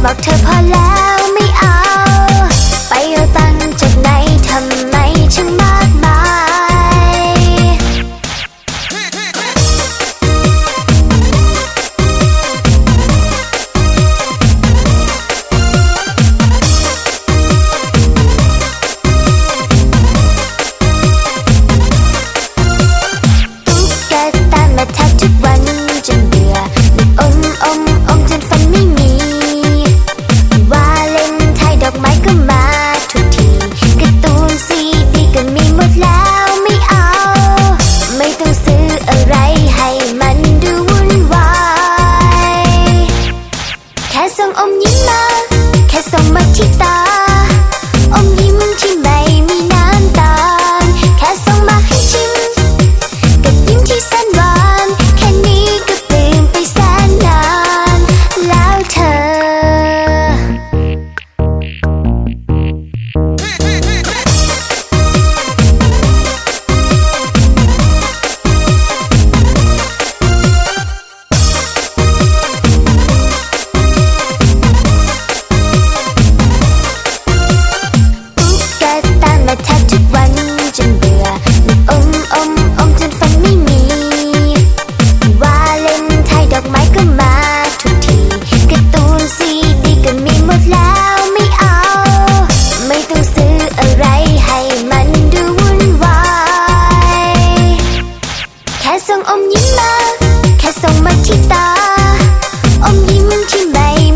먹쳐벌레 обнял 가성 옴니마 가성 마치다 옴니문 팀바이